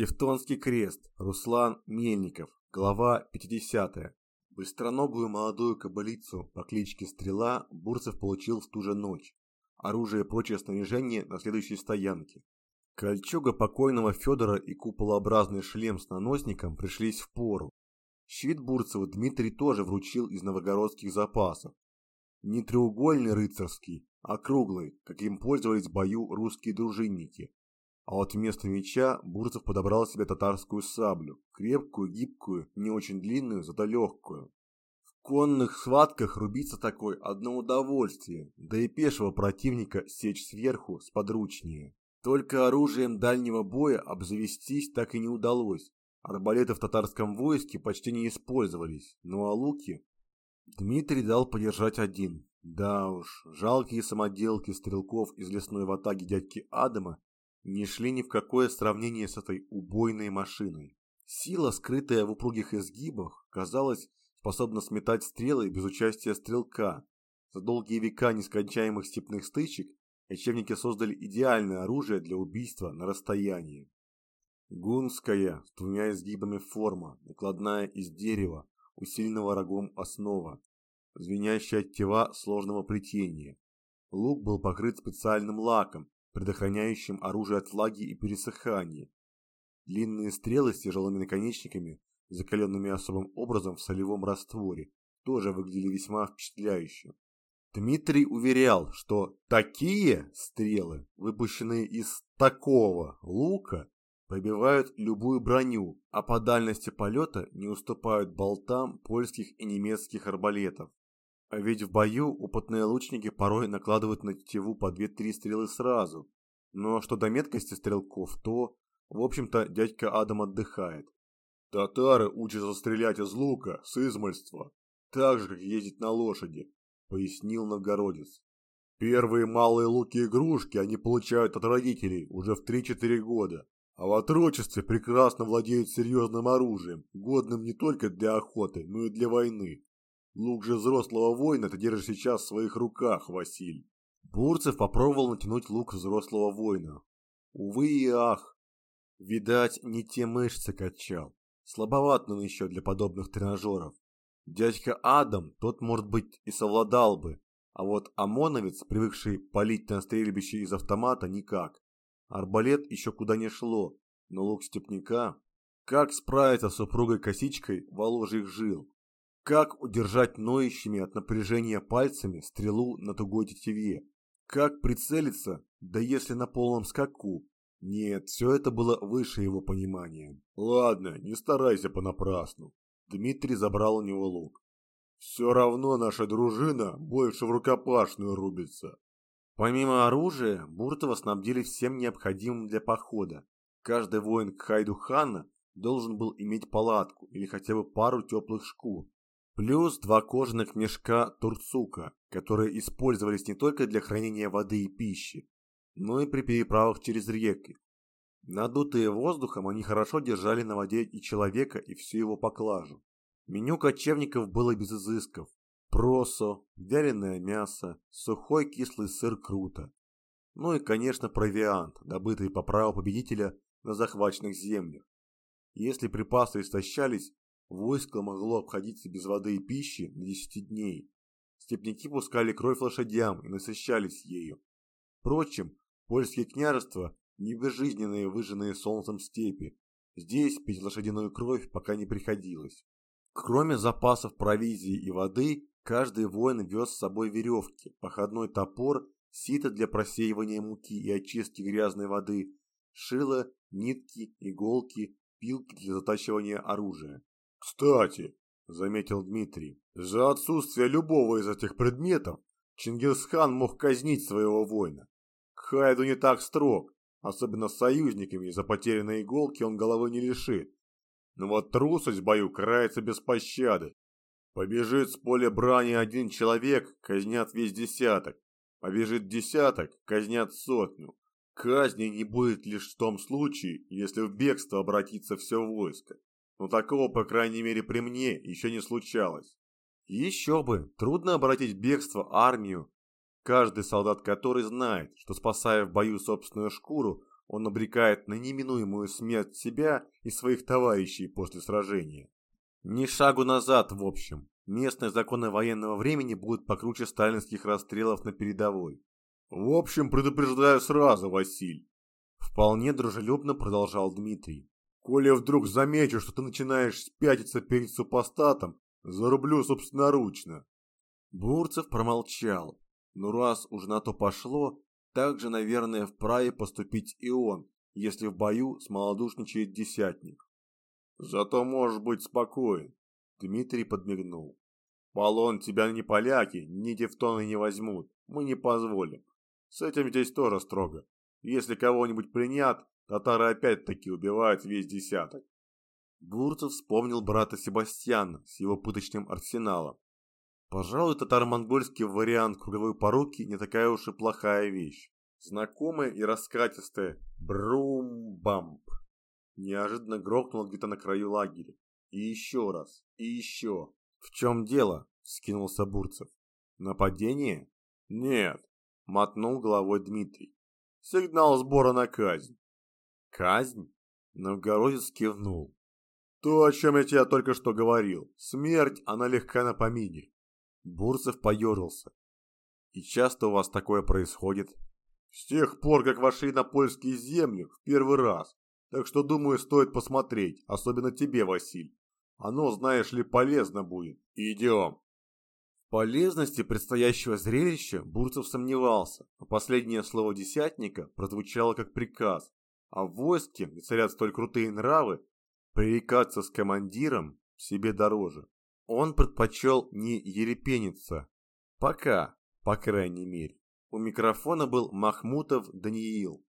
Тевтонский крест. Руслан Мельников. Глава 50. Быстроногую молодую кобылицу по кличке Стрела Бурцев получил в ту же ночь. Оружие и прочее снаряжение на следующей стоянке. Кольчуга покойного Федора и куполообразный шлем с наносником пришлись в пору. Щит Бурцеву Дмитрий тоже вручил из новогородских запасов. Не треугольный рыцарский, а круглый, каким пользовались в бою русские дружинники. А вот вместо меча Бурцев подобрал себе татарскую саблю, крепкую, гибкую, не очень длинную, зато легкую. В конных схватках рубиться такой одно удовольствие, да и пешего противника сечь сверху сподручнее. Только оружием дальнего боя обзавестись так и не удалось. Арбалеты в татарском войске почти не использовались, ну а луки... Дмитрий дал подержать один. Да уж, жалкие самоделки стрелков из лесной ватаги дядьки Адама не шли ни в какое сравнение с этой убойной машиной. Сила, скрытая в упругих изгибах, казалось, способна сметать стрелы без участия стрелка. За долгие века нескончаемых степных стычек кочевники создали идеальное оружие для убийства на расстоянии. Гунская, с двумя изгибами форма, накладная из дерева, усиленного рогом основа, звенящая от сложного плетения. Лук был покрыт специальным лаком, предохраняющим оружие от влаги и пересыхания. Длинные стрелы с тяжелыми наконечниками, закаленными особым образом в солевом растворе, тоже выглядели весьма впечатляюще. Дмитрий уверял, что такие стрелы, выпущенные из такого лука, пробивают любую броню, а по дальности полета не уступают болтам польских и немецких арбалетов. А ведь в бою опытные лучники порой накладывают на тетиву по 2-3 стрелы сразу. Но что до меткости стрелков, то, в общем-то, дядька Адам отдыхает. Татары учатся стрелять из лука с измольства, так же, как ездить на лошади, пояснил новгородец. Первые малые луки-игрушки они получают от родителей уже в 3-4 года, а в отрочестве прекрасно владеют серьезным оружием, годным не только для охоты, но и для войны. Лук же взрослого воина ты держишь сейчас в своих руках, Василь. Бурцев попробовал натянуть лук взрослого воина. Увы и ах. Видать, не те мышцы качал. Слабоват он еще для подобных тренажеров. Дядька Адам, тот, может быть, и совладал бы. А вот ОМОНовец, привыкший палить на стрельбище из автомата, никак. Арбалет еще куда не шло, но лук степняка... Как справиться с супругой косичкой воложьих жил? Как удержать ноющими от напряжения пальцами стрелу на тугой тетиве? Как прицелиться, да если на полном скаку? Нет, все это было выше его понимания. Ладно, не старайся понапрасну. Дмитрий забрал у него лук. Все равно наша дружина больше в рукопашную рубится. Помимо оружия, Буртова снабдили всем необходимым для похода. Каждый воин Кхайду хана должен был иметь палатку или хотя бы пару теплых шкур. Плюс два кожаных мешка турцука, которые использовались не только для хранения воды и пищи, но и при переправах через реки. Надутые воздухом, они хорошо держали на воде и человека, и всю его поклажу. Меню кочевников было без изысков. Просо, вяленое мясо, сухой кислый сыр круто. Ну и, конечно, провиант, добытый по праву победителя на захваченных землях. Если припасы истощались, Войско могло обходиться без воды и пищи на 10 дней. Степняки пускали кровь лошадям и насыщались ею. Впрочем, польские княжества – не безжизненные, выжженные солнцем степи. Здесь пить лошадиную кровь пока не приходилось. Кроме запасов провизии и воды, каждый воин вез с собой веревки, походной топор, сито для просеивания муки и очистки грязной воды, шило, нитки, иголки, пилки для затачивания оружия. Кстати, заметил Дмитрий, за отсутствие любого из этих предметов Чингисхан мог казнить своего воина. Хайду не так строг, особенно с союзниками, за потерянные иголки он головы не лишит. Но вот трусость в бою карается без пощады. Побежит с поля брани один человек, казнят весь десяток. Побежит десяток, казнят сотню. Казни не будет лишь в том случае, если в бегство обратится все войско но такого, по крайней мере, при мне еще не случалось. Еще бы, трудно обратить в бегство армию, каждый солдат который знает, что спасая в бою собственную шкуру, он обрекает на неминуемую смерть себя и своих товарищей после сражения. Ни шагу назад, в общем. Местные законы военного времени будут покруче сталинских расстрелов на передовой. В общем, предупреждаю сразу, Василь. Вполне дружелюбно продолжал Дмитрий. Коли вдруг замечу, что ты начинаешь спятиться перед супостатом, зарублю собственноручно. Бурцев промолчал. Но раз уж на то пошло, так же, наверное, вправе поступить и он, если в бою смолодушничает десятник. Зато можешь быть спокоен, Дмитрий подмигнул. Полон тебя ни поляки, ни тевтоны не возьмут, мы не позволим. С этим здесь тоже строго. Если кого-нибудь принят, татары опять-таки убивают весь десяток. Бурцев вспомнил брата Себастьяна с его пыточным арсеналом. Пожалуй, татаро-монгольский вариант круговой поруки не такая уж и плохая вещь. Знакомая и раскатистая брум-бамп. Неожиданно грохнуло где-то на краю лагеря. И еще раз, и еще. В чем дело? Скинулся Бурцев. Нападение? Нет, мотнул головой Дмитрий. Сигнал сбора на казнь. Казнь? Новгородец кивнул. То, о чем я тебе только что говорил. Смерть, она легка на помине. Бурцев поежился. И часто у вас такое происходит? С тех пор, как вошли на польские земли, в первый раз. Так что, думаю, стоит посмотреть, особенно тебе, Василь. Оно, знаешь ли, полезно будет. Идем. В полезности предстоящего зрелища Бурцев сомневался, а последнее слово десятника прозвучало как приказ. А в войске, где царят столь крутые нравы, пререкаться с командиром себе дороже. Он предпочел не ерепениться. Пока, по крайней мере. У микрофона был Махмутов Даниил.